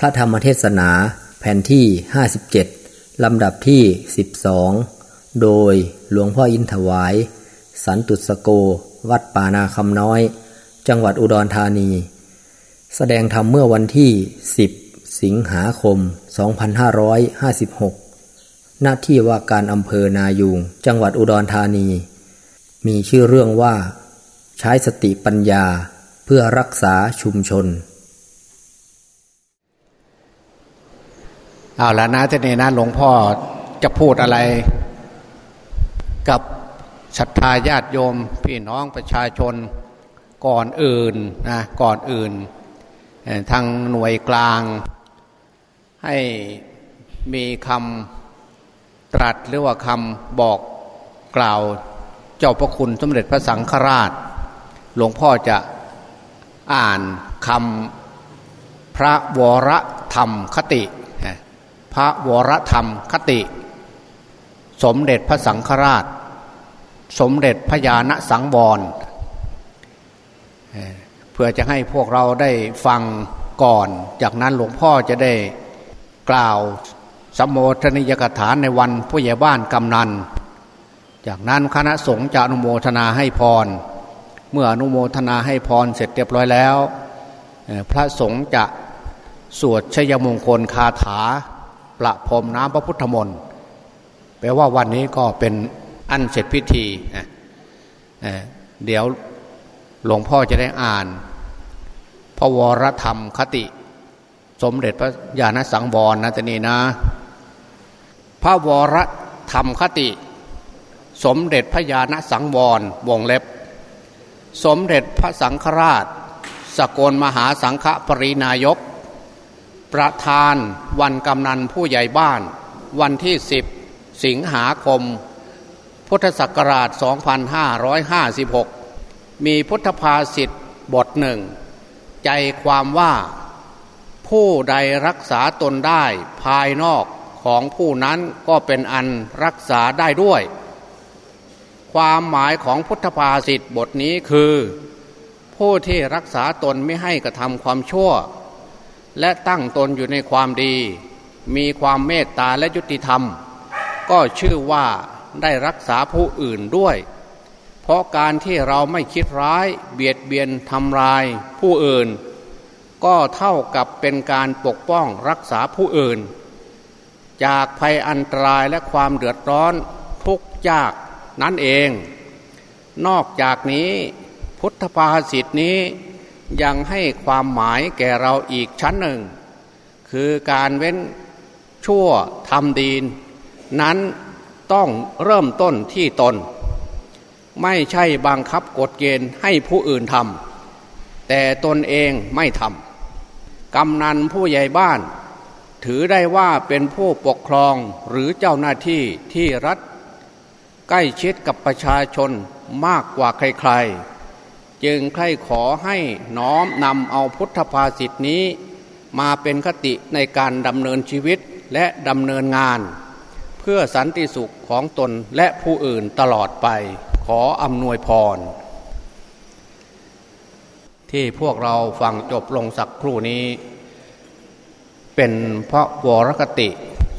พระธรรมเทศนาแผ่นที่ 57 ลำดับที่ 12 โดยหลวงพ่ออินถวาย สันตุสโก วัดป่านาคำน้อย จังหวัดอุดรธานี แสดงธรรมเมื่อวันที่ 10 สิงหาคม 2556 หน้าที่ว่าการอำเภอนายูงจังหวัดอุดรธานี มีชื่อเรื่องว่า ใช้สติปัญญาเพื่อรักษาชุมชน เอาละนะทีนี้นะหลวงพ่อจะพูดอะไร กับศรัทธาญาติโยม พี่น้องประชาชนก่อนอื่นนะก่อนอื่น ทางหน่วยกลาง ให้มีคำตรัสหรือว่าคำบอกกล่าวเจ้าพระคุณสมเด็จพระสังฆราช หลวงพ่อจะอ่านคำพระวรธรรมคติ ระวรธรรมคติ สมเด็จพระสังฆราช สมเด็จพระญาณสังวรเพื่อจะให้พวกเราได้ฟังก่อน จากนั้นหลวงพ่อจะได้กล่าวสมโภชนิยกถาในวันผู้ใหญ่บ้านกำนัน จากนั้นคณะสงฆ์จะอนุโมทนาให้พร เมื่ออนุโมทนาให้พรเสร็จเรียบร้อยแล้ว พระสงฆ์จะสวดชยมงคลคาถา ประพรมน้ำพระพุทธมนต์แปลว่าวันนี้ก็เป็นอันเสร็จพิธีเดี๋ยวหลวงพ่อจะได้อ่าน พระวรธรรมคติ สมเด็จพระญาณสังวรนะตนีนะ พระวรธรรมคติ สมเด็จพระญาณสังวรวงเล็บ สมเด็จพระสังฆราช สกลมหาสังฆปรินายก ประธานวันกำนันผู้ใหญ่บ้าน วันที่ 10 สิงหาคม พุทธศักราช 2556 มีพุทธภาษิตบทหนึ่ง ใจความว่าผู้ใดรักษาตนได้ภายนอกของผู้นั้นก็เป็นอันรักษาได้ด้วย ความหมายของพุทธภาษิตบทนี้คือ ผู้ที่รักษาตนไม่ให้กระทำความชั่ว และตั้งตนอยู่ในความดี มีความเมตตาและยุติธรรม ก็ชื่อว่าได้รักษาผู้อื่นด้วย เพราะการที่เราไม่คิดร้าย เบียดเบียนทำลายผู้อื่น ก็เท่ากับเป็นการปกป้องรักษาผู้อื่น จากภัยอันตรายและความเดือดร้อนทุกยากนั่นเอง นอกจากนี้พุทธภาษิตนี้ ยังให้ความหมายแก่เราอีกชั้นหนึ่ง คือการเว้นชั่วทำดีนั้นต้องเริ่มต้นที่ตน ไม่ใช่บังคับกฎเกณฑ์ให้ผู้อื่นทำแต่ตนเองไม่ทำกำนันผู้ใหญ่บ้าน ถือได้ว่าเป็นผู้ปกครองหรือเจ้าหน้าที่ที่รัฐ ใกล้ชิดกับประชาชนมากกว่าใครๆ จึงใครขอให้น้อมนำเอาพุทธภาษิตนี้ มาเป็นคติในการดำเนินชีวิตและดำเนินงาน เพื่อสันติสุขของตนและผู้อื่นตลอดไป ขออำนวยพร ที่พวกเราฟังจบลงสักครู่นี้ เป็นพระวรกติ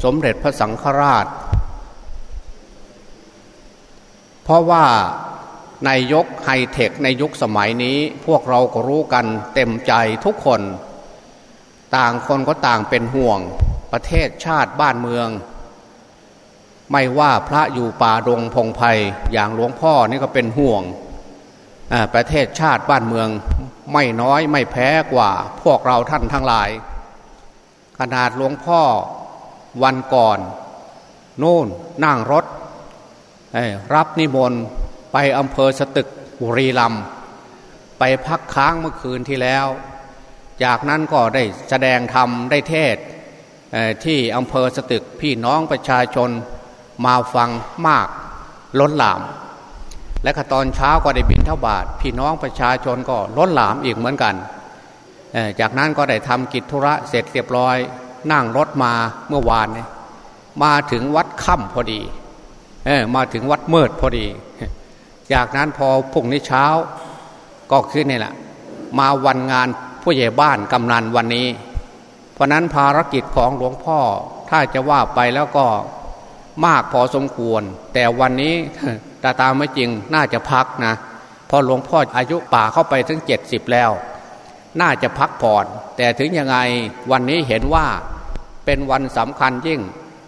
สมเด็จพระสังฆราช เพราะว่า ในยกไฮเทคในยุคสมัยนี้พวกเราก็รู้กันเต็มใจทุกคน ต่างคนก็ต่างเป็นห่วงประเทศชาติบ้านเมือง ไม่ว่าพระอยู่ป่าดงพงไพ่อย่างหลวงพ่อนี่ก็เป็นห่วงประเทศชาติบ้านเมือง ไม่น้อยไม่แพ้กว่าพวกเราท่านทั้งหลาย ขนาดหลวงพ่อวันก่อน โน่นนั่งรถรับนิมนต์ ไปอำเภอสตึกบุรีลำไปพักค้างเมื่อคืนที่แล้ว จากนั้นก็ได้แสดงธรรมได้เทศที่อำเภอสตึกพี่น้องประชาชนมาฟังมากล้นหลาม และตอนเช้าก็ได้บินเท่าบาท พี่น้องประชาชนก็ล้นหลามอีกเหมือนกัน จากนั้นก็ได้ทำกิจธุระเสร็จเรียบร้อย นั่งรถมาเมื่อวาน มาถึงวัดค่ำพอดีมาถึงวัดเมิดพอดี จากนั้นพอพุ่งนี้เช้า ก็ขึ้นนี่แหละมาวันงานผู้ใหญ่บ้านกำนันวันนี้ เพราะนั้นภารกิจของหลวงพ่อถ้าจะว่าไปแล้วก็มากพอสมควร แต่วันนี้ตาตามไม่จริงน่าจะพักนะพอหลวงพ่ออายุป่าเข้าไปถึงเจ็ดสิบแล้ว น่าจะพักผ่อน แต่ถึงยังไงวันนี้เห็นว่าเป็นวันสำคัญยิ่ง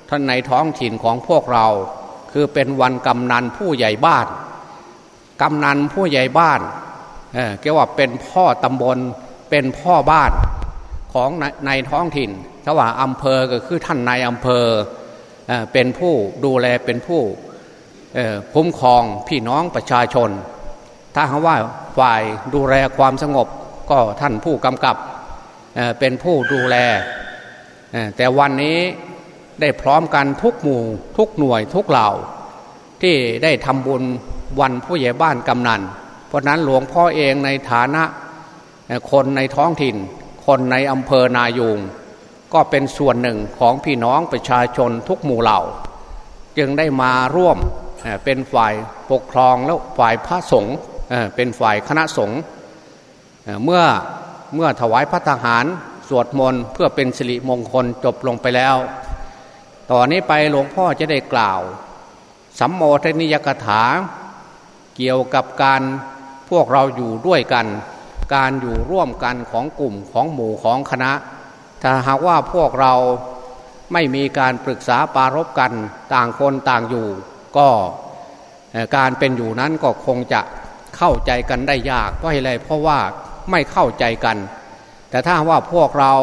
ท่านในท้องถิ่นของพวกเรา คือเป็นวันกำนันผู้ใหญ่บ้าน กำนันผู้ใหญ่บ้านเออเกี่ยวว่าเป็นพ่อตำบลเป็นพ่อบ้านของในในท้องถิ่นถ้าว่าอำเภอก็คือท่านนายอำเภอเออเป็นผู้ดูแลเป็นผู้คุ้มครองพี่น้องประชาชน ถ้าว่าฝ่ายดูแลความสงบก็ท่านผู้กำกับเเป็นผู้ดูแล แต่วันนี้ได้พร้อมกันทุกหมู่ทุกหน่วยทุกเหล่าที่ได้ทำบุญ วันผู้ใหญ่บ้านกำนัน เพราะนั้นหลวงพ่อเองในฐานะคนในท้องถิ่น คนในอำเภอนายูงก็เป็นส่วนหนึ่งของพี่น้องประชาชนทุกหมู่เหล่า จึงได้มาร่วมเป็นฝ่ายปกครองแล้วฝ่ายพระสงฆ์เป็นฝ่ายคณะสงฆ์เมื่อเมื่อถวายพระทหารสวดมนต์เพื่อเป็นสิริมงคลจบลงไปแล้ว ต่อนนี้ไปหลวงพ่อจะได้กล่าวสัมโมทนิยกถา เกี่ยวกับการพวกเราอยู่ด้วยกัน การอยู่ร่วมกันของกลุ่มของหมู่ของคณะ ถ้าหากว่าพวกเราไม่มีการปรึกษาปารบกันต่างคนต่างอยู่ ก็การเป็นอยู่นั้นก็คงจะเข้าใจกันได้ยากเพราะอะไรเพราะว่าไม่เข้าใจกัน แต่ถ้าว่าพวกเรา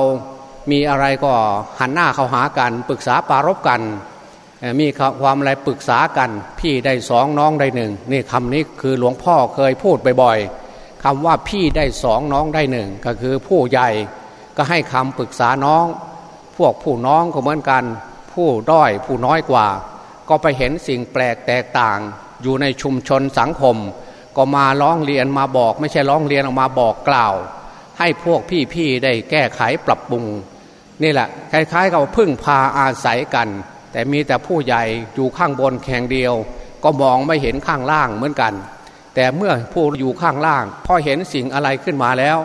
มีอะไรก็หันหน้าเข้าหากันปรึกษาปารบกัน มีความอะไรปรึกษากัน พี่ได้สองน้องได้หนึ่งนี่คำนี้คือหลวงพ่อเคยพูดบ่อยๆคำว่าพี่ได้สองน้องได้หนึ่งก็คือผู้ใหญ่ก็ให้คำปรึกษาน้อง พวกผู้น้องก็เหมือนกัน ผู้ด้อยผู้น้อยกว่า ก็ไปเห็นสิ่งแปลกแตกต่าง อยู่ในชุมชนสังคม ก็มาร้องเรียนมาบอก ไม่ใช่ร้องเรียนออกมาบอกกล่าว ให้พวกพี่ๆได้แก้ไขปรับปรุง นี่แหละคล้ายๆกับพึ่งพาอาศัยกัน แต่มีแต่ผู้ใหญ่อยู่ข้างบนแข่งเดียว ก็มองไม่เห็นข้างล่างเหมือนกัน แต่เมื่อผู้อยู่ข้างล่าง พอเห็นสิ่งอะไรขึ้นมาแล้ว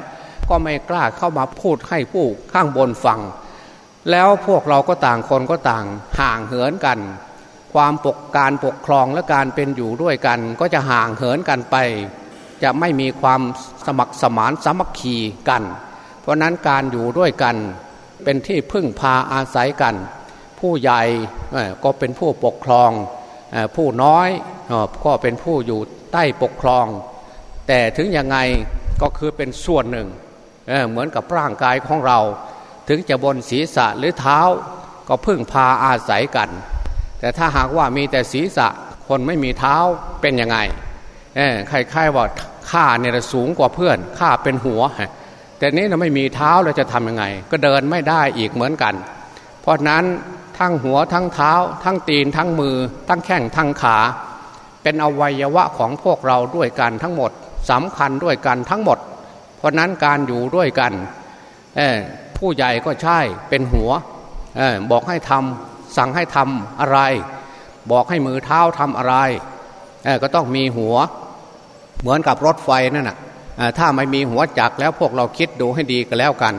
ก็ไม่กล้าเข้ามาพูดให้ผู้ข้างบนฟัง แล้วพวกเราก็ต่างคนก็ต่างห่างเหินกัน ความปกการปกครองและการเป็นอยู่ด้วยกัน ก็จะห่างเหินกันไป จะไม่มีความสมัครสมานสามัคคีกัน เพราะนั้นการอยู่ด้วยกันเป็นที่พึ่งพาอาศัยกัน ผู้ใหญ่ก็เป็นผู้ปกครอง ผู้น้อยก็เป็นผู้อยู่ใต้ปกครอง แต่ถึงยังไงก็คือเป็นส่วนหนึ่งเเหมือนกับร่างกายของเรา ถึงจะบนศีรษะหรือเท้า ก็พึ่งพาอาศัยกัน แต่ถ้าหากว่ามีแต่ศีรษะคนไม่มีเท้าเป็นยังไงใครๆว่าข้าเนี่ยสูงกว่าเพื่อนข้าเป็นหัว แต่นี้เราไม่มีเท้าเราจะทำยังไง ก็เดินไม่ได้อีกเหมือนกัน เพราะนั้น ทั้งหัวทั้งเท้า ทั้งตีนทั้งมือ ทั้งแข้งทั้งขา เป็นอวัยวะของพวกเราด้วยกันทั้งหมดสำคัญด้วยกันทั้งหมด เพราะนั้นการอยู่ด้วยกันผู้ใหญ่ก็ใช่เป็นหัวบอกให้ทำสั่งให้ทำอะไร บอกให้มือเท้าทำอะไรก็ต้องมีหัว เหมือนกับรถไฟนั่นแหะถ้าไม่มีหัวจักแล้วพวกเราคิดดูให้ดีก็แล้วกัน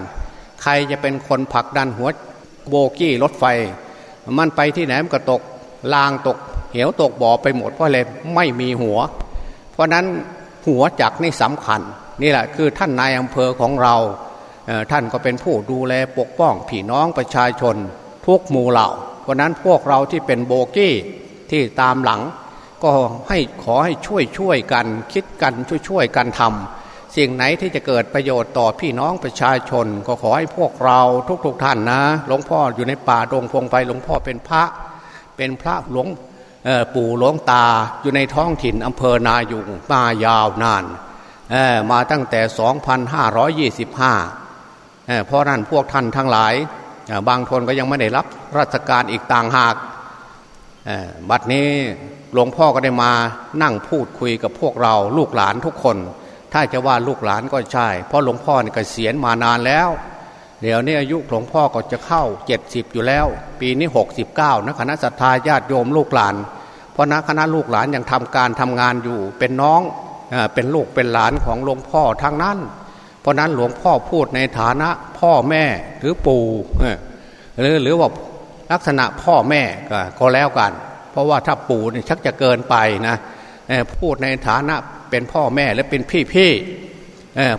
ใครจะเป็นคนผลักดันหัวโบกี้รถไฟ มันไปที่ไหนมันก็ตกลางตก เหวตกบ่อไปหมดเพราะอะไรไม่มีหัว เพราะนั้นหัวจักนี่สำคัญ นี่แหละคือท่านนายอำเภอของเราท่านก็เป็นผู้ดูแลปกป้องพี่น้องประชาชนทุกหมู่เหล่าเพราะนั้นพวกเราที่เป็นโบกี้ที่ตามหลัง ก็ให้ขอให้ช่วยช่วยกันคิดกันช่วยช่วยกันทำ สิ่งไหนที่จะเกิดประโยชน์ต่อพี่น้องประชาชน ก็ขอให้พวกเราทุกๆทท่านนะ หลวงพ่ออยู่ในป่าดงพงไปหลวงพ่อเป็นพระ เป็นพระหลวงปู่หลวงตาอยู่ในท้องถิ่นอำเภอนายุงมายาวนานมาตั้งแต่ 2525 เพราะนั้นพวกท่านทั้งหลาย บางคนก็ยังไม่ได้รับราชการอีกต่างหาก บัดนี้หลวงพ่อก็ได้มานั่งพูดคุยกับพวกเราลูกหลานทุกคน ถ้าจะว่าลูกหลานก็ใช่ เพราะหลวงพ่อเนี่ยเกษียณมานานแล้ว เดี๋ยวนี้อายุหลวงพ่อก็จะเข้าเจ็ดสิบอยู่แล้ว ปีนี้หกสิบเก้านะคณะสัตยาญาติโยมลูกหลาน เพราะนะคณะลูกหลานยังทำการทำงานอยู่เป็นน้องเป็นลูกเป็นหลานของหลวงพ่อทั้งนั้น เพราะนั้นหลวงพ่อพูดในฐานะพ่อแม่หรือปู่หรือหรือว่าลักษณะพ่อแม่ก็แล้วกัน เพราะว่าถ้าปู่นี่ชักจะเกินไปนะพูดในฐานะ เป็นพ่อแม่และเป็นพี่พี่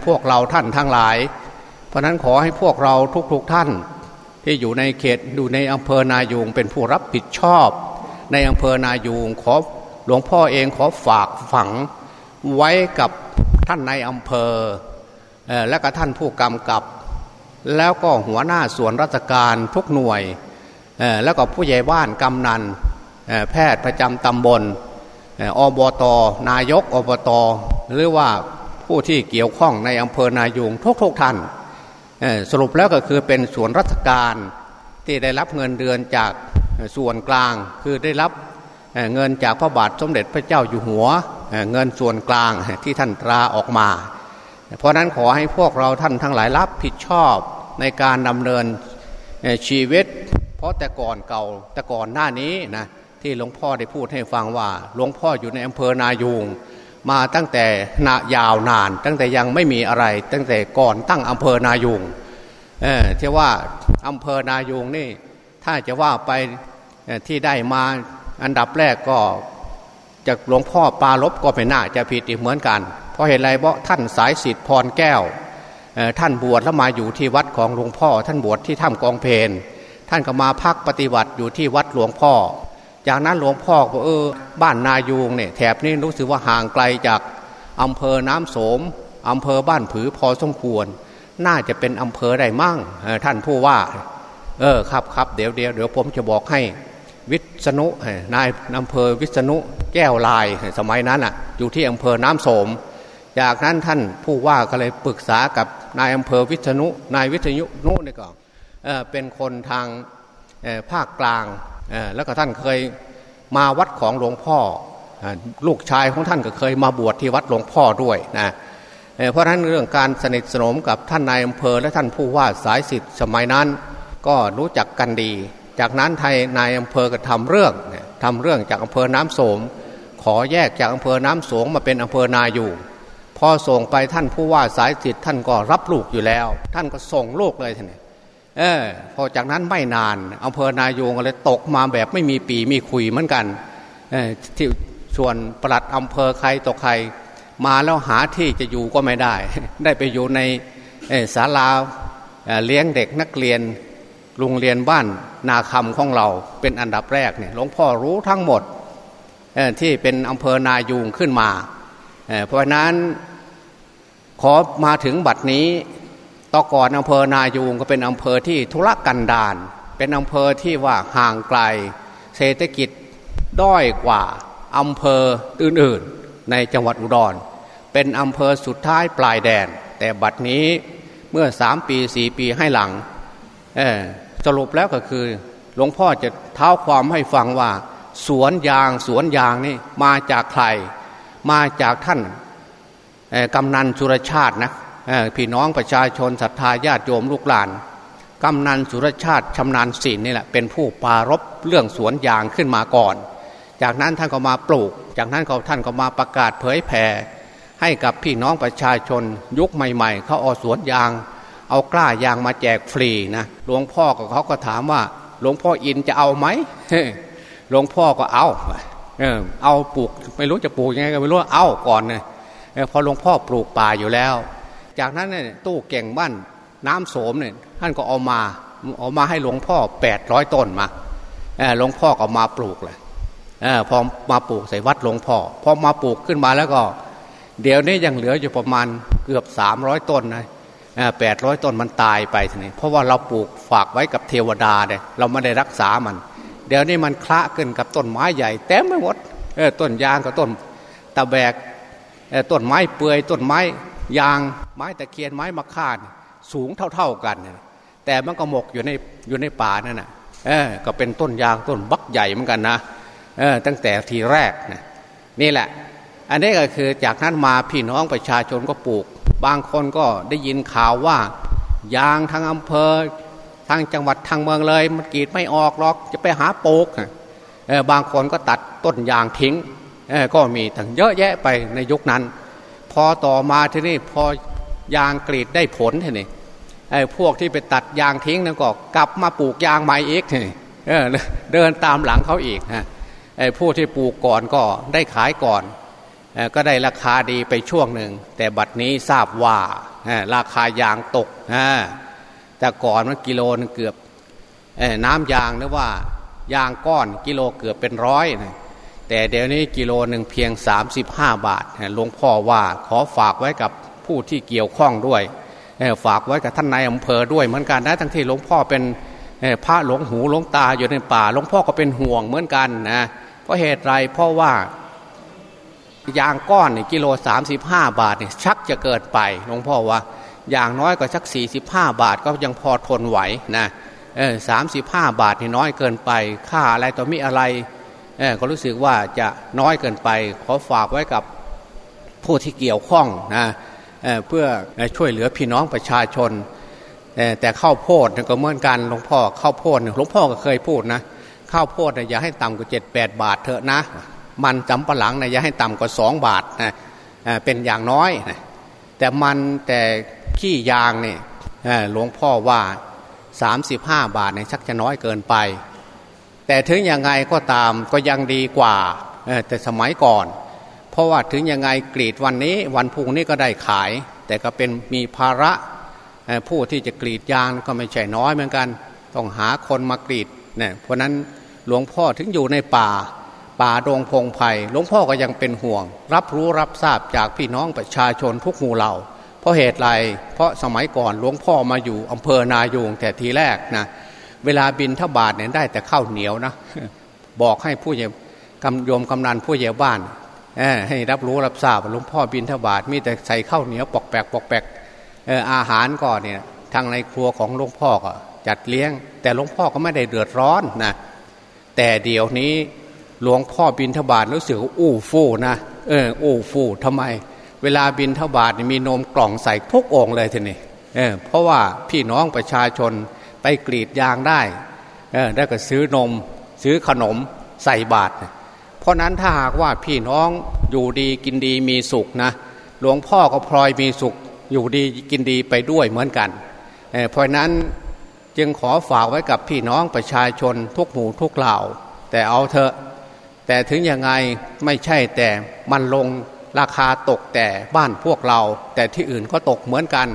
พวกเราท่านทั้งหลาย เพราะนั้นขอให้พวกเราทุกๆทท่าน ที่อยู่ในเขตอยู่ในอำเภอนายูงเป็นผู้รับผิดชอบ ในอำเภอนายูงขอหลวงพ่อเองขอฝากฝังไว้กับท่านในอำเภอและก็ท่านผู้กำกับ แล้วก็หัวหน้าส่วนราชการทุกหน่วยแล้วก็ผู้ใหญ่บ้านกำนันแพทย์ประจำตำบล อบตนายกอบตหรือว่าผู้ที่เกี่ยวข้องในอำเภอนายูงทุกทุกท่านสรุปแล้วก็คือเป็นส่วนราชการที่ได้รับเงินเดือนจากส่วนกลาง คือได้รับเงินจากพระบาทสมเด็จพระเจ้าอยู่หัวเงินส่วนกลางที่ท่านตราออกมา เพราะนั้นขอให้พวกเราท่านทั้งหลายรับผิดชอบในการดำเนินชีวิต เพราะแต่ก่อนเก่าแต่ก่อนหน้านี้นะ ที่หลวงพ่อได้พูดให้ฟังว่า หลวงพ่ออยู่ในอำเภอนายูงมาตั้งแต่นายาวนาน ตั้งแต่ยังไม่มีอะไร ตั้งแต่ก่อนตั้งอำเภอนายูงเออที่ว่าอำเภอนายูงนี่ ถ้าจะว่าไปที่ได้มาอันดับแรกก็จากหลวงพ่อปาลบก็ไม่น่าจะผิดอีกเหมือนกัน เพราะเหตุไรเพราะท่านสายสิทธิ์พรแก้วท่านบวชแล้วมาอยู่ที่วัดของหลวงพ่อ ท่านบวชที่ถ้ำกองเพนท่านก็มาพักปฏิบัติอยู่ที่วัดหลวงพ่อ จากนั้นหลวงพ่อก็เออ บ้านนายูงเนี่ยแถบนี้รู้สึกว่าห่างไกลจากอำเภอน้ำโสมอำเภอบ้านผือพอสมควร น่าจะเป็นอำเภอใดมั่งท่านผู้ว่า เออครับครับเดี๋ยวเดี๋ยวเดี๋ยวผมจะบอกให้วิษณุนายอำเภอวิษณุแก้วลายสมัยนั้นอะ อยู่ที่อำเภอน้ำโสม จากนั้นท่านผู้ว่าก็เลยปรึกษากับนายอำเภอวิษณุนายวิษณุนุนี่ก็เป็นคนทางภาคกลาง แล้วก็ท่านเคยมาวัดของหลวงพ่อลูกชายของท่านก็เคยมาบวชที่วัดหลวงพ่อด้วยนะเพราะฉะนั้นเรื่องการสนิทสนมกับท่านนายอำเภอและท่านผู้ว่าสายสิทธิ์สมัยนั้น ก็รู้จักกันดี จากนั้นไทยนายอำเภอก็ทำเรื่องทำเรื่องจากอำเภอน้ำโสม ขอแยกจากอำเภอน้ำโสงมาเป็นอำเภอนาอยู่พอส่งไปท่านผู้ว่าสายจิตท่านก็รับลูกอยู่แล้ว ท่านก็ส่งลูกเลยท่าน เออพอจากนั้นไม่นานอำเภอนายูงก็เลยตกมาแบบไม่มีปีมีคุยเหมือนกันเออที่ส่วนปลัดอำเภอใครตกใคร มาแล้วหาที่จะอยู่ก็ไม่ได้ ได้ไปอยู่ในศาลาเลี้ยงเด็กนักเรียนโรงเรียนบ้านนาคำของเราเป็นอันดับแรกเนี่ยหลวงพ่อรู้ทั้งหมดที่เป็นอำเภอนายูงขึ้นมา เพราะนั้นขอมาถึงบัดนี้ ต่อก่อนอำเภอนายูงก็เป็นอำเภอที่ธุรกันดารเป็นอำเภอที่ว่าห่างไกล เศรษฐกิจด้อยกว่าอำเภออื่นๆ ในจังหวัดอุดร เป็นอำเภอสุดท้ายปลายแดน แต่บัดนี้เมื่อสามปีสี่ปีให้หลังสรุปแล้วก็คือหลวงพ่อจะเท้าความให้ฟังว่า สวนยางสวนยางนี่มาจากใคร มาจากท่านกำนันสุรชาตินะ พี่น้องประชาชนศรัทธาญาติโยมลูกหลานกำนันสุรชาติชำนาญศิลนี่แหละเป็นผู้ปารบเรื่องสวนยางขึ้นมาก่อน จากนั้นท่านก็มาปลูก จากนั้นเขาท่านก็มาประกาศเผยแผ่ให้กับพี่น้องประชาชนยุคใหม่ ๆเขาเอาสวนยาง เอากล้ายางมาแจกฟรีนะหลวงพ่อก็เขาก็ถามว่า หลวงพ่ออินจะเอาไหมหลวงพ่อก็เอาเออเอาปลูกไม่รู้จะปลูกยังไงก็ไม่รู้เอาก่อนเนี่ยพอหลวงพ่อปลูกป่าอยู่แล้ว จากนั้นเนี่ยตู้เก่งบ้านน้ำโสมเนี่ยท่านก็เอามาเอามาให้หลวงพ่อแปดร้อยต้นมาหลวงพ่อก็มาปลูกเลยพอมาปลูกใส่วัดหลวงพ่อพอมาปลูกขึ้นมาแล้วก็ เดี๋ยวนี้ยังเหลืออยู่ประมาณเกือบสามร้อยต้นนะแปดร้อยต้นมันตายไปทีนี้เพราะว่าเราปลูกฝากไว้กับเทวดาเนี่ยเราไม่ได้รักษามัน เดี๋ยวนี้มันคละขึ้นกับต้นไม้ใหญ่เต็มไปหมดต้นยางกับต้นตะแบกต้นไม้เปื่อยต้นไม้ ยางไม้ตะเคียนไม้มะข่านสูงเท่าๆกัน แต่มันก็หมกอยู่ในอยู่ในป่านั่นน่ะก็เป็นต้นยางต้นบักใหญ่เหมือนกันนะเออตั้งแต่ทีแรกนะนี่แหละ อันนี้ก็คือจากนั้นมาพี่น้องประชาชนก็ปลูก บางคนก็ได้ยินข่าวว่ายางทางอำเภอทางจังหวัดทางเมืองเลยมันกีดไม่ออกหรอกจะไปหาโปกบางคนก็ตัดต้นยางทิ้งก็มีทั้งเยอะแยะไปในยุคนั้น พอต่อมาที่นี่พอยางกรีดได้ผลทีนี่ไอ้พวกที่ไปตัดยางทิ้งนั่นก็กลับมาปลูกยางใหม่อีกทีนี่เดินตามหลังเขาอีกฮะไอ้ผู้ที่ปลูกก่อนก็ได้ขายก่อนก็ได้ราคาดีไปช่วงหนึ่ง แต่บัดนี้ทราบว่าราคายางตกแต่ก่อนมันกิโลนึงเกือบน้ำยางนึกว่ายางก้อนกิโลเกือบเป็นร้อยนะ แต่เดี๋ยวนี้กิโลหนึ่งเพียง 35 บาทหลวงพ่อว่าขอฝากไว้กับผู้ที่เกี่ยวข้องด้วยฝากไว้กับท่านนายอำเภอด้วยเหมือนกันนะทั้งที่หลวงพ่อเป็นพระหลวงหูหลวงตาอยู่ในป่าหลวงพ่อก็เป็นห่วงเหมือนกันนะเพราะเหตุไรเพราะว่ายางก้อนกิโล 35 บาทเนี่ยชักจะเกิดไปหลวงพ่อว่าอย่างน้อยก็ชัก 45 บาทก็ยังพอทนไหวนะเออสามสิบห้าบาทนี่น้อยเกินไปค่าอะไรต่อมีอะไร ก็รู้สึกว่าจะน้อยเกินไป ขอฝากไว้กับผู้ที่เกี่ยวข้องนะเเพื่อช่วยเหลือพี่น้องประชาชน แต่ข้าวโพดก็เหมือนกันหลวงพ่อข้าวโพดหลวงพ่อก็เคยพูดนะข้าวโพดอย่าให้ต่ำกว่าเจ็ดแปดบาทเถอะนะ มันจำปะหลังนะอย่าให้ต่ำกว่าสองบาทนะเป็นอย่างน้อยนะแต่มันแต่ขี้ยางเนี่ยหลวงพ่อว่า 35 บาทเนี่ยชักจะน้อยเกินไป แต่ถึงยังไงก็ตามก็ยังดีกว่าแต่สมัยก่อน เพราะว่าถึงยังไงกรีดวันนี้วันพุ่งนี้ก็ได้ขาย แต่ก็เป็นมีภาระผู้ที่จะกรีดยางก็ไม่ใช่น้อยเหมือนกัน ต้องหาคนมากรีดเนี่ยเพราะนั้นหลวงพ่อถึงอยู่ในป่า ป่าดงพงไพ่หลวงพ่อก็ยังเป็นห่วง รับรู้รับทราบจากพี่น้องประชาชนทุกหมู่เหล่า เพราะเหตุไรเพราะสมัยก่อนหลวงพ่อมาอยู่อำเภอนายูงแต่ทีแรกนะ เวลาบินทบาทเนี่ยได้แต่ข้าวเหนียวนะบอกให้ผู้ใหญ่กำยมกำนันผู้ใหญ่บ้านให้รับรู้รับทราบหลวงพ่อบินทบาทมีแต่ใส่ข้าวเหนียวปอกแปกปอกแปกอาหารก่อนเนี่ยทางในครัวของหลวงพ่อก็จัดเลี้ยง แต่หลวงพ่อก็ไม่ได้เดือดร้อนนะแต่เดี๋ยวนี้หลวงพ่อบินทบาทรู้สึกอู้ฟู่นะเอออู้ฟู่ทำไม เวลาบินทบาทมีนมกล่องใส่ทุกองเลยทีนี้เเพราะว่าพี่น้องประชาชน ไปกรีดยางได้ได้ก็ซื้อนม ซื้อขนมใส่บาตรเพราะนั้นถ้าหากว่าพี่น้องอยู่ดีกินดีมีสุขนะหลวงพ่อก็พลอยมีสุข อยู่ดีกินดีไปด้วยเหมือนกันเเพราะนั้นจึงขอฝากไว้กับพี่น้องประชาชนทุกหมู่ทุกเหล่า แต่เอาเถอะ แต่ถึงยังไงไม่ใช่แต่มันลงราคาตกแต่บ้านพวกเรา แต่ที่อื่นก็ตกเหมือนกัน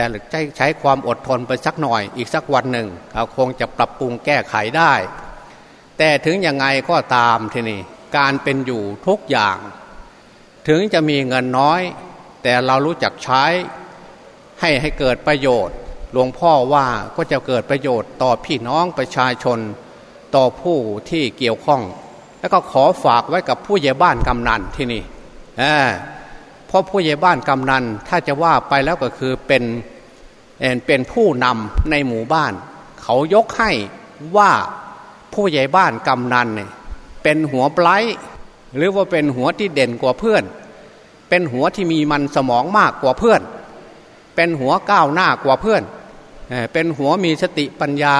แต่ใช้ใช้ความอดทนไปสักหน่อย อีกสักวันหนึ่งเราคงจะปรับปรุงแก้ไขได้ แต่ถึงยังไงก็ตามทีนี่การเป็นอยู่ทุกอย่าง ถึงจะมีเงินน้อย แต่เรารู้จักใช้ให้ให้เกิดประโยชน์ หลวงพ่อว่าก็จะเกิดประโยชน์ต่อพี่น้องประชาชน ต่อผู้ที่เกี่ยวข้อง แล้วก็ขอฝากไว้กับผู้ใหญ่บ้านกำนันที่นี่ เพราะผู้ใหญ่บ้านกำนันถ้าจะว่าไปแล้วก็คือเป็นเป็นผู้นำในหมู่บ้าน เขายกให้ว่าผู้ใหญ่บ้านกำนันเนี่ยเป็นหัวไบรหรือว่าเป็นหัวที่เด่นกว่าเพื่อน เป็นหัวที่มีมันสมองมากกว่าเพื่อน เป็นหัวก้าวหน้ากว่าเพื่อน เป็นหัวมีสติปัญญา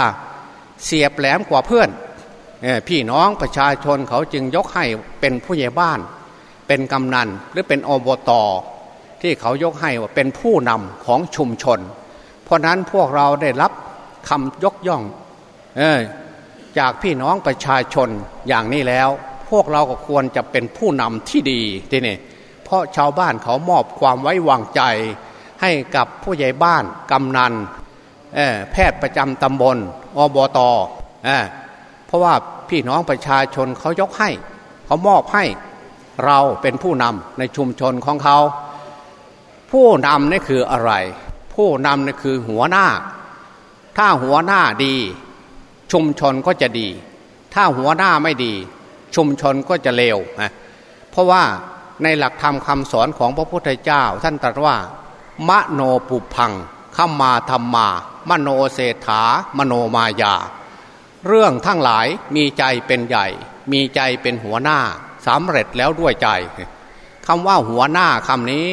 เสียบแหลมกว่าเพื่อน พี่น้องประชาชนเขาจึงยกให้เป็นผู้ใหญ่บ้าน เป็นกำนันหรือเป็นอบตอที่เขายกให้ว่าเป็นผู้นำของชุมชน เพราะนั้นพวกเราได้รับคำยกย่องออจากพี่น้องประชาชนอย่างนี้แล้ว พวกเราก็ควรจะเป็นผู้นำที่ดีทีนี่เพราะชาวบ้านเขามอบความไว้วางใจ ให้กับผู้ใหญ่บ้านกำนันแพทย์ประจำตำบลอบตอเพราะว่าพี่น้องประชาชนเขายกให้ เขามอบให้ เราเป็นผู้นำในชุมชนของเขา ผู้นำนี่คืออะไร ผู้นำนี่คือหัวหน้า ถ้าหัวหน้าดี ชุมชนก็จะดี ถ้าหัวหน้าไม่ดี ชุมชนก็จะเลวนะเพราะว่าในหลักธรรมคำสอนของพระพุทธเจ้า ท่านตรัสว่ามโนปุพังขมมาธรรมา มโนเศรษฐามโนมายา เรื่องทั้งหลายมีใจเป็นใหญ่ มีใจเป็นหัวหน้า สำเร็จแล้วด้วยใจคำว่าหัวหน้าคำนี้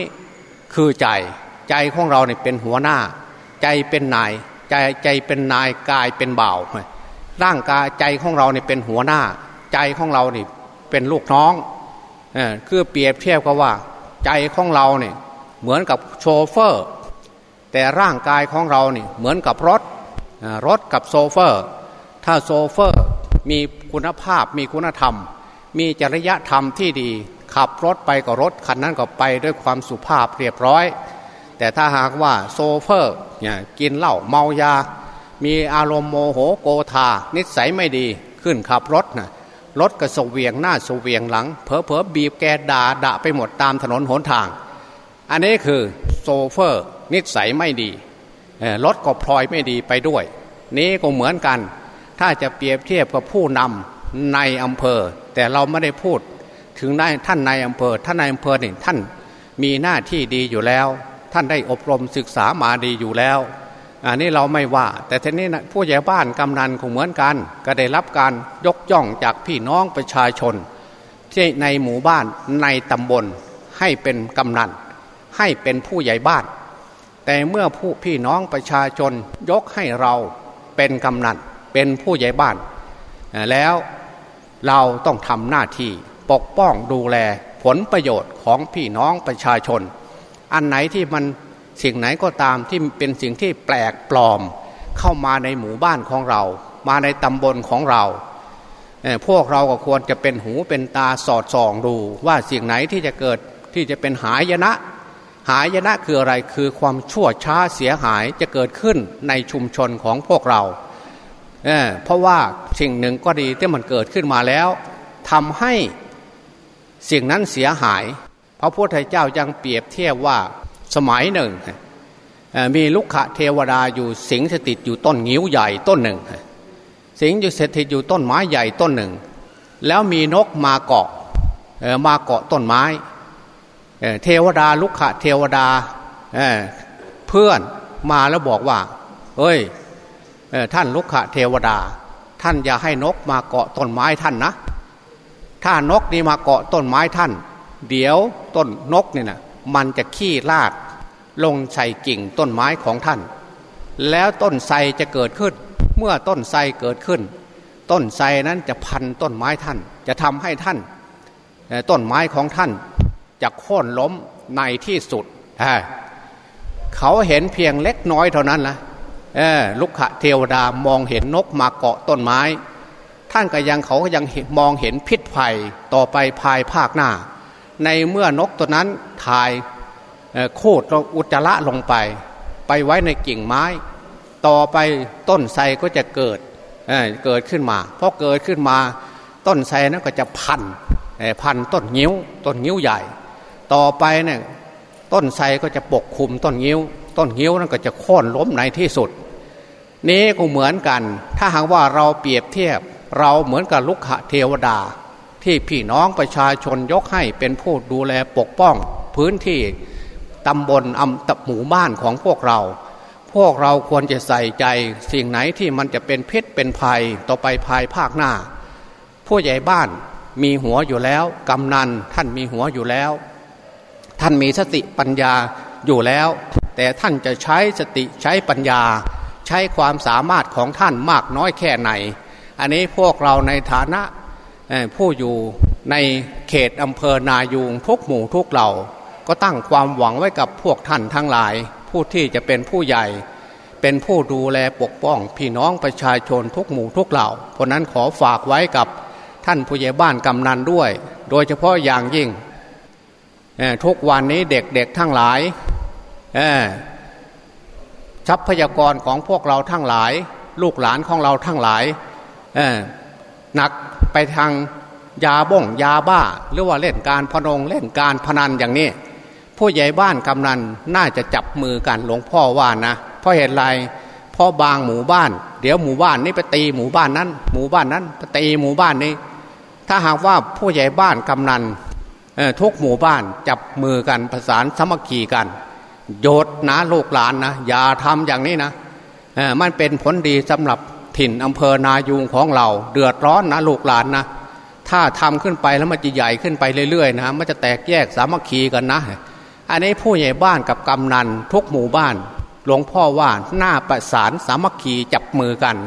คือใจ ใจของเราเนี่ยเป็นหัวหน้า ใจเป็นนาย ใจใจเป็นนายกายเป็นบ่าวร่างกายใจของเราเนี่ยเป็นหัวหน้า ใจของเราเนี่ยเป็นลูกน้องเออคือเปรียบเทียบกับว่า ใจของเราเนี่ยเหมือนกับโชเฟอร์ แต่ร่างกายของเราเนี่ยเหมือนกับรถรถกับโซเฟอร์ ถ้าโชเฟอร์มีคุณภาพมีคุณธรรม มีจริยธรรมที่ดี ขับรถไปกับรถคันนั้นก็ไปด้วยความสุภาพเรียบร้อย แต่ถ้าหากว่าโชเฟอร์เนี่ยกินเหล้าเมายา มีอารมณ์โมโหโกธานิสัยไม่ดีขึ้นขับรถนะรถก็สเวียงหน้าสเวียงหลังเพอเพอบีบแตรด่าด่าไปหมดตามถนนหนทาง อันนี้คือโชเฟอร์นิสัยไม่ดีรถก็พลอยไม่ดีไปด้วย นี้ก็เหมือนกัน ถ้าจะเปรียบเทียบกับผู้นำในอำเภอ แต่เราไม่ได้พูดถึงได้ท่านในอำเภอท่านในอำเภอนี่ท่านมีหน้าที่ดีอยู่แล้ว ท่านได้อบรมศึกษามาดีอยู่แล้วอันนี้เราไม่ว่า แต่ทีนี้นะผู้ใหญ่บ้านกำนันคงเหมือนกัน ก็ได้รับการยกย่องจากพี่น้องประชาชน ที่ในหมู่บ้านในตำบลให้เป็นกำนันให้เป็นผู้ใหญ่บ้าน แต่เมื่อผู้พี่น้องประชาชนยกให้เราเป็นกำนันเป็นผู้ใหญ่บ้าน แล้ว เราต้องทำหน้าที่ปกป้องดูแลผลประโยชน์ของพี่น้องประชาชน อันไหนที่มันสิ่งไหนก็ตามที่เป็นสิ่งที่แปลกปลอม เข้ามาในหมู่บ้านของเรา มาในตำบลของเราพวกเราก็ควรจะเป็นหูเป็นตาสอดส่องดู ว่าสิ่งไหนที่จะเกิดที่จะเป็นหายนะ หายนะคืออะไรคือความชั่วช้าเสียหายจะเกิดขึ้นในชุมชนของพวกเรา เเพราะว่าสิ่งหนึ่งก็ดีที่มันเกิดขึ้นมาแล้วทำให้สิ่งนั้นเสียหาย พระพุทธเจ้ายังเปรียบเทียบว่าสมัยหนึ่ง มีลุกขะเทวดาอยู่สิงสถิตอยู่ต้นงิ้วใหญ่ต้นหนึ่ง สิงอยู่สถิตอยู่ต้นไม้ใหญ่ต้นหนึ่ง แล้วมีนกมาเกาะมาเกาะต้นไม้เทวดาลุกขะเทวดาเพื่อนมาแล้วบอกว่า เอ้ย ท่านลุกขะเทวดา ท่านอย่าให้นกมาเกาะต้นไม้ท่านนะ ถ้านกนี่มาเกาะต้นไม้ท่าน เดี๋ยวต้นนกนี่นะมันจะขี้ลาด ลงใส่กิ่งต้นไม้ของท่าน แล้วต้นไทรจะเกิดขึ้น เมื่อต้นไทรเกิดขึ้น ต้นไทรนั้นจะพันต้นไม้ท่าน จะทำให้ท่านต้นไม้ของท่านจะโค่นล้มในที่สุด เขาเห็นเพียงเล็กน้อยเท่านั้นละ ลุกขะเทวดามองเห็นนกมาเกาะต้นไม้ ท่านก็ยังเขาก็ยังมองเห็นพิษภัยต่อไปภายภาคหน้า ในเมื่อนกตัวนั้นถ่ายโคตรอุจจาระลงไป ไปไว้ในกิ่งไม้ ต่อไปต้นไทรก็จะเกิดเเกิดขึ้นมาพอเกิดขึ้นมาต้นไทรนั้นก็จะพันพันต้นงิ้วต้นงิ้วใหญ่ ต่อไปเนี่ยต้นไทรก็จะปกคลุมต้นงิ้ว ต้นงิ้วนั้นก็จะโค่นล้มในที่สุด นี้ก็เหมือนกัน ถ้าหากว่าเราเปรียบเทียบ เราเหมือนกับลุกขะเทวดา ที่พี่น้องประชาชนยกให้เป็นผู้ดูแลปกป้อง พื้นที่ตำบลอำตับหมู่บ้านของพวกเรา พวกเราควรจะใส่ใจ สิ่งไหนที่มันจะเป็นพิษเป็นภัยต่อไปภายภาคหน้า ผู้ใหญ่บ้านมีหัวอยู่แล้ว กำนันท่านมีหัวอยู่แล้ว ท่านมีสติปัญญาอยู่แล้ว แต่ท่านจะใช้สติใช้ปัญญา ใช้ความสามารถของท่านมากน้อยแค่ไหน อันนี้พวกเราในฐานะผู้อยู่ในเขตอำเภอนายูงทุกหมู่ทุกเหล่า ก็ตั้งความหวังไว้กับพวกท่านทั้งหลาย ผู้ที่จะเป็นผู้ใหญ่ เป็นผู้ดูแลปกป้องพี่น้องประชาชนทุกหมู่ทุกเหล่า เพราะนั้นขอฝากไว้กับท่านผู้ใหญ่บ้านกำนันด้วย โดยเฉพาะอย่างยิ่งทุกวันนี้เด็กๆทั้งหลาย ทรัพยากรของพวกเราทั้งหลาย ลูกหลานของเราทั้งหลายหนักไปทางยาบ้งยาบ้า หรือว่าเล่นการพนงเล่นการพนันอย่างนี้ ผู้ใหญ่บ้านกำนันน่าจะจับมือกันหลวงพ่อว่านะเพราะเหตุไรเพราะบางหมู่บ้าน เดี๋ยวหมู่บ้านนี้ไปตีหมู่บ้านนั้น หมู่บ้านนั้นไปตีหมู่บ้านนี้ ถ้าหากว่าผู้ใหญ่บ้านกำนันทุกหมู่บ้านจับมือกันประสานสมัคคีกัน โยดนะลูกหลานนะอย่าทำอย่างนี้นะมันเป็นผลดีสำหรับถิ่นอำเภอนายูงของเรา เดือดร้อนนะลูกหลานนะถ้าทำขึ้นไปแล้วมันจะใหญ่ขึ้นไปเรื่อยๆนะมันจะแตกแยกสามัคคีกันนะ อันนี้ผู้ใหญ่บ้านกับกำนันทุกหมู่บ้าน หลวงพ่อว่าหน้าประสานสามัคคีจับมือกัน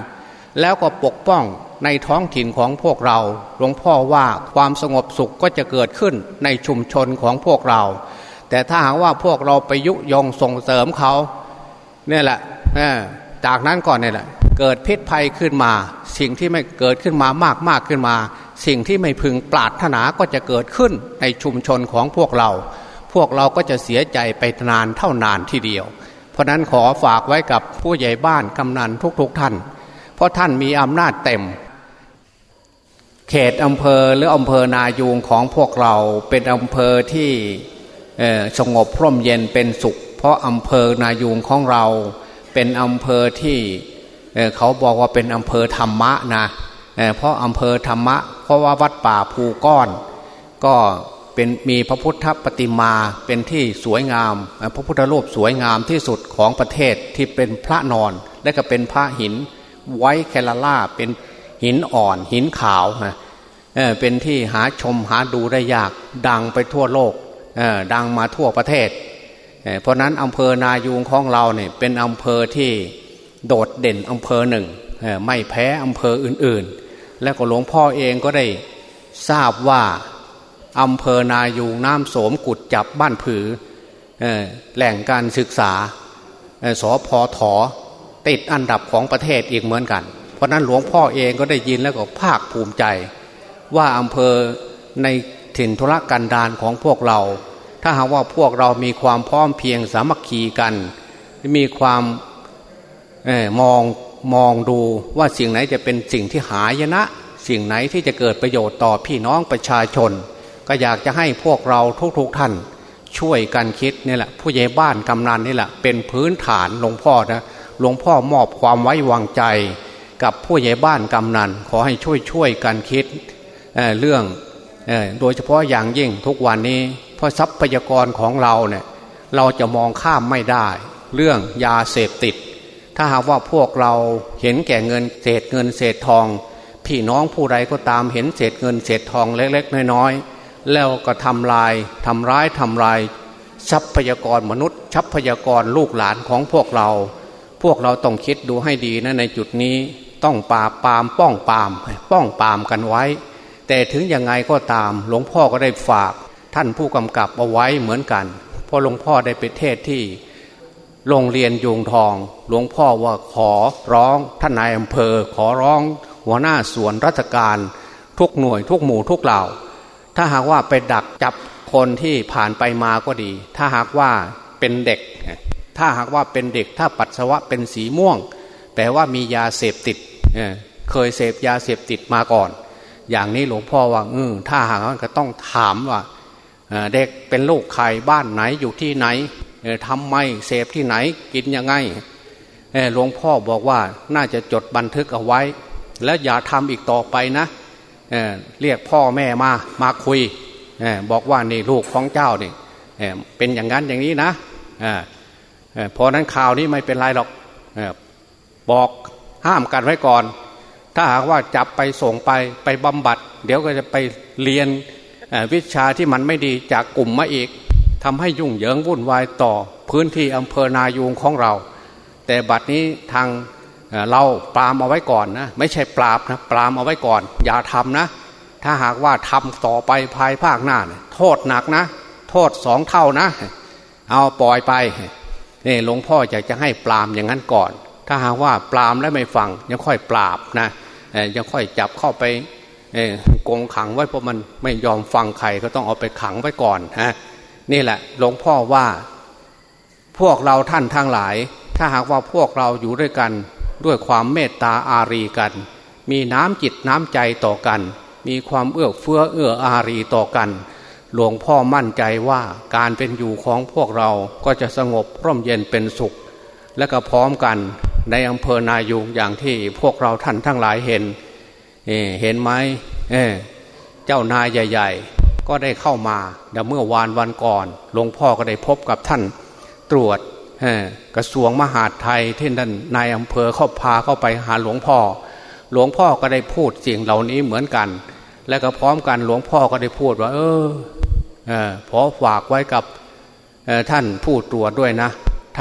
แล้วก็ปกป้องในท้องถิ่นของพวกเรา หลวงพ่อว่าความสงบสุขก็จะเกิดขึ้นในชุมชนของพวกเรา แต่ถ้าหากว่าพวกเราไปยุยงส่งเสริมเขาเนี่ยแหละจากนั้นก่อนเนี่ยแหละ เกิดพิษภัยขึ้นมา สิ่งที่ไม่เกิดขึ้นมามากมากขึ้นมา สิ่งที่ไม่พึงปรารถนาก็จะเกิดขึ้นในชุมชนของพวกเรา พวกเราก็จะเสียใจไปนานเท่านานทีเดียว เพราะนั้นขอฝากไว้กับผู้ใหญ่บ้านกำนันทุกๆทท่าน เพราะท่านมีอำนาจเต็ม เขตอำเภอหรืออำเภอนายูงของพวกเราเป็นอำเภอที่ สงบพร่มเย็นเป็นสุข เพราะอำเภอนายูงของเรา เป็นอำเภอที่เขาบอกว่าเป็นอำเภอธรรมะนะเพราะอำเภอธรรมะ เพราะว่าวัดป่าภูก้อน ก็เป็นมีพระพุทธปฏิมาเป็นที่สวยงาม พระพุทธรูปสวยงามที่สุดของประเทศที่เป็นพระนอน และก็เป็นพระหินไว้แคลาล่าเป็นหินอ่อนหินขาวนะเป็นที่หาชมหาดูได้ยากดังไปทั่วโลก ดังมาทั่วประเทศเพราะนั้นอำเภอนายูงของเราเนี่ยเป็นอำเภอที่โดดเด่นอำเภอหนึ่งไม่แพ้อำเภออื่นๆ และก็หลวงพ่อเองก็ได้ทราบว่าอำเภอนายูงน้ำโสมกุดจับบ้านผือแหล่งการศึกษาสพทติดอันดับของประเทศอีกเหมือนกัน เพราะนั้นหลวงพ่อเองก็ได้ยินแล้วก็ภาคภูมิใจ ว่าอำเภอใน ถิ่นธุรกันดารของพวกเรา ถ้าหากว่าพวกเรามีความพร้อมเพียงสามัคคีกัน มีความมองมองดูว่าสิ่งไหนจะเป็นสิ่งที่หายนะ สิ่งไหนที่จะเกิดประโยชน์ต่อพี่น้องประชาชน ก็อยากจะให้พวกเราทุกๆทท่าน ช่วยกันคิดนี่แหละผู้ใหญ่บ้านกำนันนี่แหละ เป็นพื้นฐานหลวงพ่อนะหลวงพ่อมอบความไว้วางใจ กับผู้ใหญ่บ้านกำนันขอให้ช่วยช่วยกันคิดเเรื่อง โดยเฉพาะอย่างยิ่งทุกวันนี้ เพราะทรัพยากรของเราเนี่ยเราจะมองข้ามไม่ได้ เรื่องยาเสพติด ถ้าหากว่าพวกเราเห็นแก่เงินเศษเงินเศษทอง พี่น้องผู้ใดก็ตามเห็นเศษเงินเศษทองเล็ก ๆ น้อยๆแล้วก็ทำลายทำร้ายทำลาย ทรัพยากรมนุษย์ ทรัพยากรลูกหลานของพวกเรา พวกเราต้องคิดดูให้ดีนะในจุดนี้ต้องปราบปามป้องปามป้องปามกันไว้ แต่ถึงยังไงก็ตาม หลวงพ่อก็ได้ฝากท่านผู้กำกับเอาไว้เหมือนกันเพราะหลวงพ่อได้ไปเทศที่โรงเรียนยุงทอง หลวงพ่อว่าขอร้องท่านนายอำเภอ ขอร้องหัวหน้าส่วนราชการ ทุกหน่วยทุกหมู่ทุกเหล่า ถ้าหากว่าไปดักจับคนที่ผ่านไปมาก็ดี ถ้าหากว่าเป็นเด็ก ถ้าหากว่าเป็นเด็กถ้าปัสสาวะเป็นสีม่วง แปลว่ามียาเสพติด เคยเสพยาเสพติดมาก่อน อย่างนี้หลวงพ่อว่าเออถ้าหากก็ต้องถามว่าเด็กเป็นลูกใครบ้านไหนอยู่ที่ไหนทำไมเสพที่ไหนกินยังไงหลวงพ่อบอกว่าน่าจะจดบันทึกเอาไว้ แล้วอย่าทำอีกต่อไปนะเเรียกพ่อแม่มามาคุยบอกว่านี่ลูกของเจ้านี่เป็นอย่างนั้นอย่างนี้นะเพราะนั้นข่าวนี้ไม่เป็นไรหรอกบอกห้ามกันไว้ก่อน ถ้าหากว่าจับไปส่งไปไปบำบัด เดี๋ยวก็จะไปเรียนวิชาที่มันไม่ดีจากกลุ่มมาอีกทำให้ยุ่งเหยิงวุ่นวายต่อพื้นที่อำเภอนายูงของเรา แต่บัดนี้ทางเราปรามเอาไว้ก่อนนะไม่ใช่ปราบนะปรามเอาไว้ก่อน อย่าทำนะ ถ้าหากว่าทำต่อไปภายภาคหน้านะโทษหนักนะ โทษสองเท่านะ เอาปล่อยไปนี่หลวงพ่ออยากจะให้ปรามอย่างนั้นก่อน ถ้าหากว่าปรามแล้วไม่ฟังยังค่อยปราบนะ ยังค่อยจับเข้าไปกงขังไว้เพราะมันไม่ยอมฟังใครก็ต้องเอาไปขังไว้ก่อนฮะนี่แหละหลวงพ่อว่าพวกเราท่านทั้งหลาย ถ้าหากว่าพวกเราอยู่ด้วยกันด้วยความเมตตาอารีกัน มีน้ำจิตน้ำใจต่อกัน มีความเอื้อเฟื้อเอื้ออารีต่อกัน หลวงพ่อมั่นใจว่าการเป็นอยู่ของพวกเราก็จะสงบร่มเย็นเป็นสุข และก็พร้อมกัน ในอำเภอนายูงอย่างที่พวกเราท่านทั้งหลายเห็นเเห็นไหมเเจ้านายใหญ่ ๆ ก็ได้เข้ามาเดเมื่อวานวันก่อนหลวงพ่อก็ได้พบกับท่านตรวจกระทรวงมหาดไทยที่ท่านนายอำเภอเข้าพาเข้าไปหาหลวงพ่อ หลวงพ่อก็ได้พูดสิ่งเหล่านี้เหมือนกัน และก็พร้อมกันหลวงพ่อก็ได้พูดว่า เออเออพอฝากไว้กับท่านผู้ตรวจด้วยนะ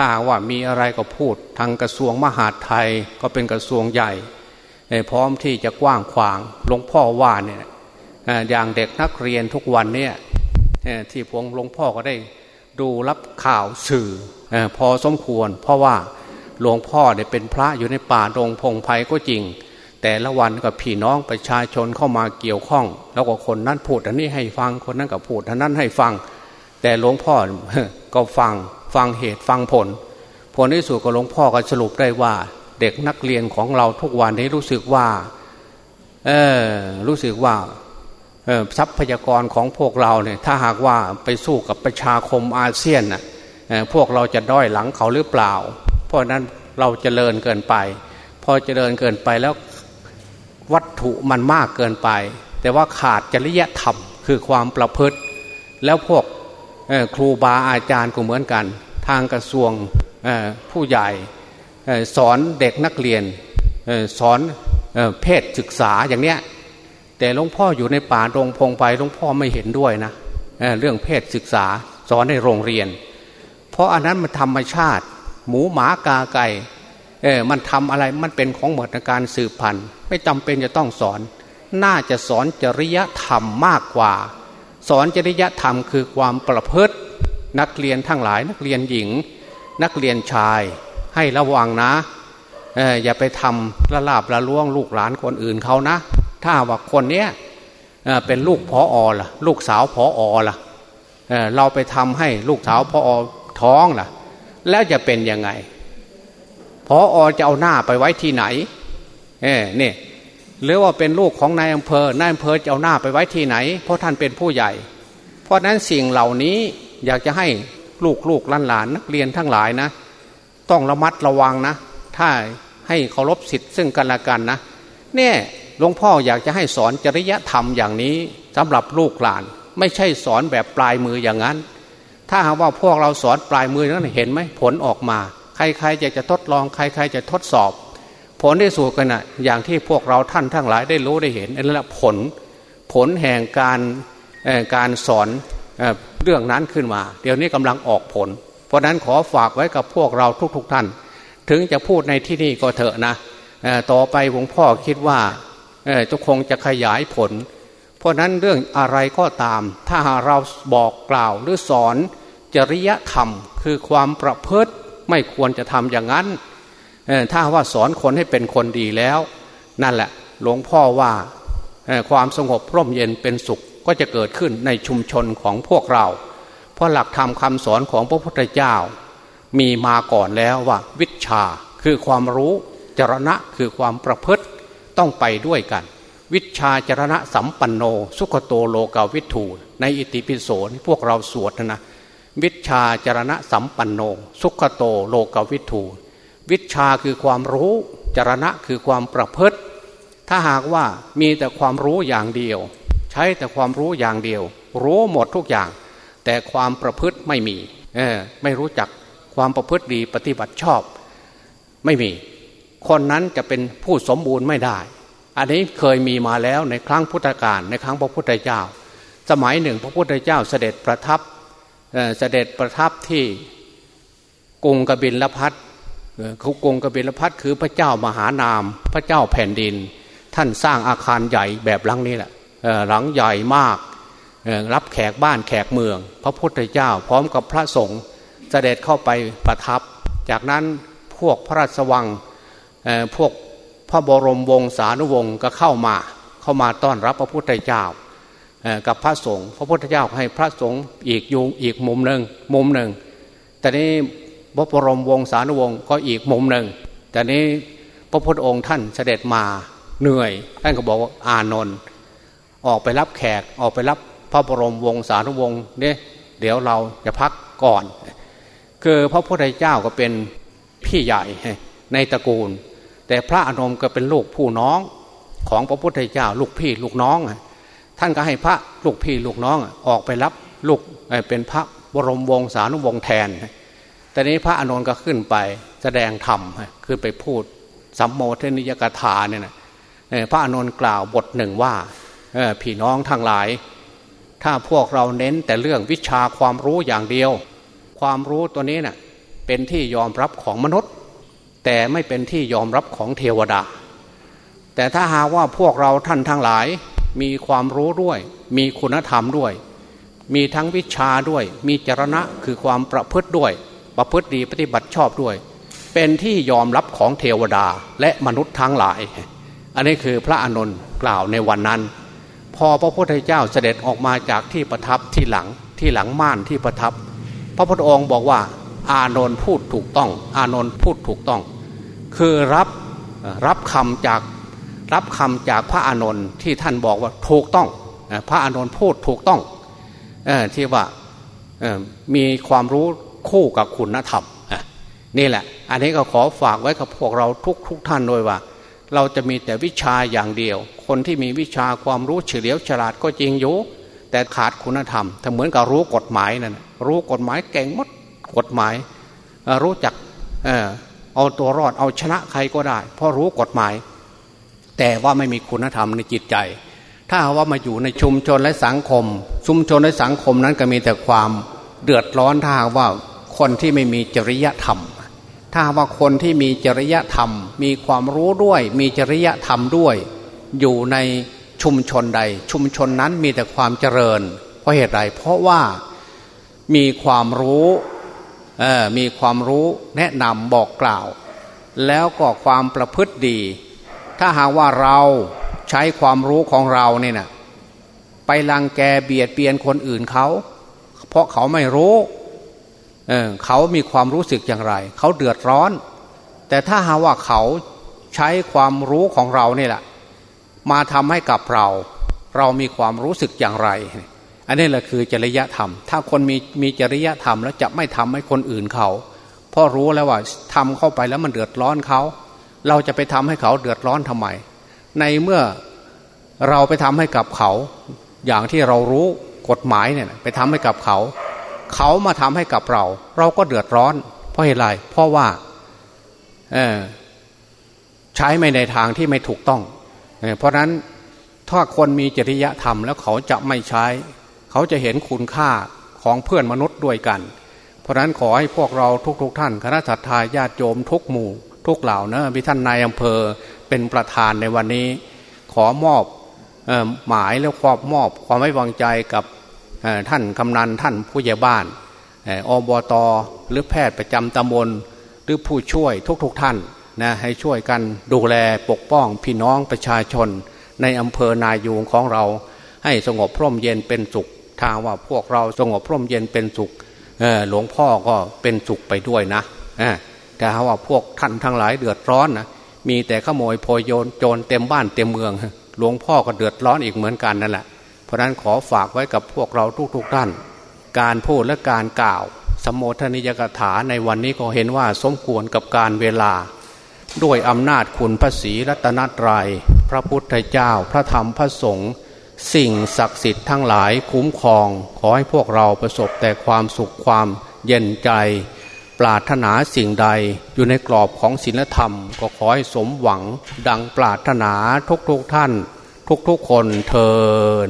ถ้าว่ามีอะไรก็พูด ทางกระทรวงมหาดไทยก็เป็นกระทรวงใหญ่พร้อมที่จะกว้างขวางหลวงพ่อว่าเนี่ยอย่างเด็กนักเรียนทุกวันเนี่ยที่พวงหลวงพ่อก็ได้ดูรับข่าวสื่อพอสมควร เพราะว่าหลวงพ่อเนี่ยเป็นพระอยู่ในป่าดงพงไพ่ก็จริง แต่ละวันกับพี่น้องประชาชนเข้ามาเกี่ยวข้อง แล้วก็คนนั้นพูดอันนี้ให้ฟังคนนั้นก็พูดอันนั้นให้ฟัง แต่หลวงพ่อก็ฟัง ฟังเหตุฟังผล ผลที่สุดก็หลวงพ่อก็สรุปได้ว่า เด็กนักเรียนของเราทุกวันนี้รู้สึกว่าเออรู้สึกว่าทรัพยากรของพวกเราเนี่ยถ้าหากว่าไปสู้กับประชาคมอาเซียนน่ะพวกเราจะด้อยหลังเขาหรือเปล่า เพราะนั้นเราจเจริญเกินไป พอเจริญเกินไปแล้ววัตถุมันมากเกินไป แต่ว่าขาดจริยธรรมคือความประพฤติ แล้วพวก ครูบาอาจารย์ก็เหมือนกัน ทางกระทรวงผู้ใหญ่สอนเด็กนักเรียนสอนเพศศึกษาอย่างเนี้ยแต่หลวงพ่ออยู่ในป่ารงพงไปหลวงพ่อไม่เห็นด้วยนะเเรื่องเพศศึกษาสอนในโรงเรียน เพราะอันนั้นมันธรรมชาติ หมูหมากาไก่เออมันทำอะไรมันเป็นของหมดการสืบพันธุ์ ไม่จำเป็นจะต้องสอน น่าจะสอนจริยธรรมมากกว่า สอนจริยธรรมคือความประพฤติ นักเรียนทั้งหลาย นักเรียนหญิง นักเรียนชาย ให้ระวังนะออย่าไปทำละลาบละล่วงลูกหลานคนอื่นเขานะ ถ้าว่าคนเนี้ยเป็นลูกพออล่ะ ลูกสาวพออล่ะเเราไปทำให้ลูกสาวพออท้องล่ะ แล้วจะเป็นยังไงพออจะเอาหน้าไปไว้ที่ไหน เอเนี่ย หรือว่าเป็นลูกของนายอำเภอนายอำเภอจะเอาหน้าไปไว้ที่ไหน เพราะท่านเป็นผู้ใหญ่ เพราะนั้นสิ่งเหล่านี้อยากจะให้ลูกลูกหลานนักเรียนทั้งหลายนะ ต้องระมัดระวังนะ ถ้าให้เคารพสิทธิ์ซึ่งกันและกันนะเนี่ยหลวงพ่ออยากจะให้สอนจริยธรรมอย่างนี้สำหรับลูกหลาน ไม่ใช่สอนแบบปลายมืออย่างนั้น ถ้าหากว่าพวกเราสอนปลายมือนั้นเห็นไหมผลออกมา ใครๆจะจะทดลอง ใครๆจะทดสอบ ผลได้สู่กันนะอย่างที่พวกเราท่านทั้งหลายได้รู้ได้เห็นนั่นแหละผลผลแห่งการการสอนเรื่องนั้นขึ้นมา เดี๋ยวนี้กำลังออกผล เพราะนั้นขอฝากไว้กับพวกเราทุกๆทท่าน ถึงจะพูดในที่นี่ก็เถอะนะต่อไปหลวงพ่อคิดว่าจะคงจะขยายผล เพราะนั้นเรื่องอะไรก็ตาม ถ้าเราบอกกล่าวหรือสอนจริยธรรม คือความประพฤติไม่ควรจะทำอย่างนั้น ถ้าว่าสอนคนให้เป็นคนดีแล้ว นั่นแหละหลวงพ่อว่าความสงบร่มเย็นเป็นสุขก็จะเกิดขึ้นในชุมชนของพวกเรา เพราะหลักธรรมคำสอนของพระพุทธเจ้า มีมาก่อนแล้วว่า วิชาคือความรู้จรณะคือความประพฤติต้องไปด้วยกัน วิชาจรณะสัมปันโน สุขโตโลกาวิถูในอิติปิโสนพวกเราสวดนะวิชาจรณะสัมปันโน สุขโตโลกาวิถู วิชาคือความรู้จรณะคือความประพฤติ ถ้าหากว่ามีแต่ความรู้อย่างเดียว ใช้แต่ความรู้อย่างเดียว รู้หมดทุกอย่าง แต่ความประพฤติไม่มีเออไม่รู้จักความประพฤติดีปฏิบัติชอบ ไม่มี คนนั้นจะเป็นผู้สมบูรณ์ไม่ได้ อันนี้เคยมีมาแล้วในครั้งพุทธกาลในครั้งพระพุทธเจ้า สมัยหนึ่งพระพุทธเจ้าเสด็จประทับเสด็จประทับที่กรุงกบิลพัท เขากรงกบิลพัทคือพระเจ้ามหานาม พระเจ้าแผ่นดิน ท่านสร้างอาคารใหญ่แบบหลังนี้แหละหลังใหญ่มากรับแขกบ้านแขกเมือง พระพุทธเจ้าพร้อมกับพระสงฆ์เสด็จเข้าไปประทับ จากนั้นพวกพระราชวังพวกพระบรมวงศานุวงศ์ก็เข้ามาเข้ามาต้อนรับพระพุทธเจ้ากับพระสงฆ์พระพุทธเจ้าให้พระสงฆ์อีกยุงอีกมุมหนึ่งมุมหนึ่งแต่นี้ พระบรมวงศานุวงศ์ก็อีกมุมหนึ่งแต่นี้พระพุทธองค์ท่านเสด็จมาเหนื่อย ท่านก็บอกว่าอานนท์ออกไปรับแขกออกไปรับพระบรมวงศานุวงศ์เนี่ยเดี๋ยวเราจะพักก่อน คือพระพุทธเจ้าก็เป็นพี่ใหญ่ในตระกูล แต่พระอนมก็เป็นลูกผู้น้องของพระพุทธเจ้าลูกพี่ลูกน้อง ท่านก็ให้พระลูกพี่ลูกน้องออกไปรับลูกเป็นพระบรมวงศานุวงศ์แทน แต่นี้พระอนนท์ก็ขึ้นไปแสดงธรรมคือไปพูดสัมโมทนิยกถาเนี่ยนะพระอนนท์กล่าวบทหนึ่งว่าพี่น้องทั้งหลาย ถ้าพวกเราเน้นแต่เรื่องวิชาความรู้อย่างเดียว ความรู้ตัวนี้เนะ่ยเป็นที่ยอมรับของมนุษย์ แต่ไม่เป็นที่ยอมรับของเทวดา แต่ถ้าหาว่าพวกเราท่านทั้งหลาย มีความรู้ด้วย มีคุณธรรมด้วย มีทั้งวิชาด้วย มีจรณะคือความประพฤติด้วย ประพฤติดีปฏิบัติชอบด้วย เป็นที่ยอมรับของเทวดาและมนุษย์ทั้งหลาย อันนี้คือพระอานนท์กล่าวในวันนั้น พอพระพุทธเจ้าเสด็จออกมาจากที่ประทับที่หลังที่หลังม่านที่ประทับ พระพุทธองค์บอกว่า อานนท์พูดถูกต้อง อานนท์พูดถูกต้อง คือรับรับคำจากรับคำจากพระอานนท์ที่ท่านบอกว่าถูกต้อง พระอานนท์พูดถูกต้องที่ว่ามีความรู้ คู่กับคุณธรรมนี่แหละ อันนี้ก็ขอฝากไว้กับพวกเราทุกทุกท่านด้วยว่า เราจะมีแต่วิชาอย่างเดียว คนที่มีวิชาความรู้เฉลียวฉลาดก็จริงอยู่แต่ขาดคุณธรรมถ้าเหมือนกับรู้กฎหมายนั่นรู้กฎหมายเก่งมดกฎหมาย รู้จักเอาตัวรอดเอาชนะใครก็ได้ เพราะรู้กฎหมาย แต่ว่าไม่มีคุณธรรมในจิตใจ ถ้าว่ามาอยู่ในชุมชนและสังคม ชุมชนและสังคมนั้นก็มีแต่ความเดือดร้อนถ้าว่า คนที่ไม่มีจริยธรรม ถ้าว่าคนที่มีจริยธรรม มีความรู้ด้วย มีจริยธรรมด้วย อยู่ในชุมชนใด ชุมชนนั้นมีแต่ความเจริญ เพราะเหตุใดเพราะว่ามีความรู้มีความรู้แนะนำบอกกล่าว แล้วก็ความประพฤติดี ถ้าหากว่าเราใช้ความรู้ของเราเนี่ยนะไปลังแกเบียดเบียนคนอื่นเขา เพราะเขาไม่รู้ เเขามีความรู้สึกอย่างไร เขาเดือดร้อน แต่ถ้าหาว่าเขาใช้ความรู้ของเราเนี่ยแหละมาทำให้กับเรา เรามีความรู้สึกอย่างไร อันนี้แหละคือจริยธรรม ถ้าคนมีมีจริยธรรมแล้วจะไม่ทำให้คนอื่นเขาเพราะรู้แล้วว่าทำเข้าไปแล้วมันเดือดร้อนเขา เราจะไปทำให้เขาเดือดร้อนทำไม ในเมื่อเราไปทำให้กับเขา อย่างที่เรารู้กฎหมายเนี่ยไปทำให้กับเขา เขามาทำให้กับเรา เราก็เดือดร้อน เพราะเหตุไรเพราะว่าใช้ไม่ในทางที่ไม่ถูกต้องเพราะนั้นถ้าคนมีจริยธรรมแล้วเขาจะไม่ใช้ เขาจะเห็นคุณค่าของเพื่อนมนุษย์ด้วยกัน เพราะนั้นขอให้พวกเราทุกๆทท่าน คณะสัตยาญาติโยมทุกหมู่ ทุกเหล่านะพิท่านนายอำเภอเป็นประธานในวันนี้ ขอมอบหมายแล้วควบมอบความไว้วางใจกับ ท่านกำนันท่านผู้ใหญ่บ้านอบตหรือแพทย์ประจำตำบลหรือผู้ช่วยทุกๆทท่านนะให้ช่วยกันดูแลปกป้องพี่น้องประชาชน ในอำเภอนายูงของเรา ให้สงบพร่มเย็นเป็นสุขทางว่าพวกเราสงบพร่มเย็นเป็นสุขหลวงพ่อก็เป็นสุขไปด้วยนะแต่ว่าพวกท่านทั้งหลายเดือดร้อนนะมีแต่ขโมยโพยโยนโจรเต็มบ้านเต็มเมือง หลวงพ่อก็เดือดร้อนอีกเหมือนกันนั่นแหละ เพราะนั้นขอฝากไว้กับพวกเราทุกๆท่าน การพูดและการกล่าว สมโภชนิยกถาในวันนี้ก็เห็นว่าสมควรกับการเวลา ด้วยอำนาจคุณพระศรีรัตนตรยัย พระพุทธเจ้าพระธรรมพระสงฆ์สิ่งศักดิ์สิทธิ์ทั้งหลายคุ้มครอง ขอให้พวกเราประสบแต่ความสุขความเย็นใจ ปราถนาสิ่งใดอยู่ในกรอบของศีลธรรม ก็ขอให้สมหวังดังปราถนาทุกๆทท่าน ทุกๆคนเทิน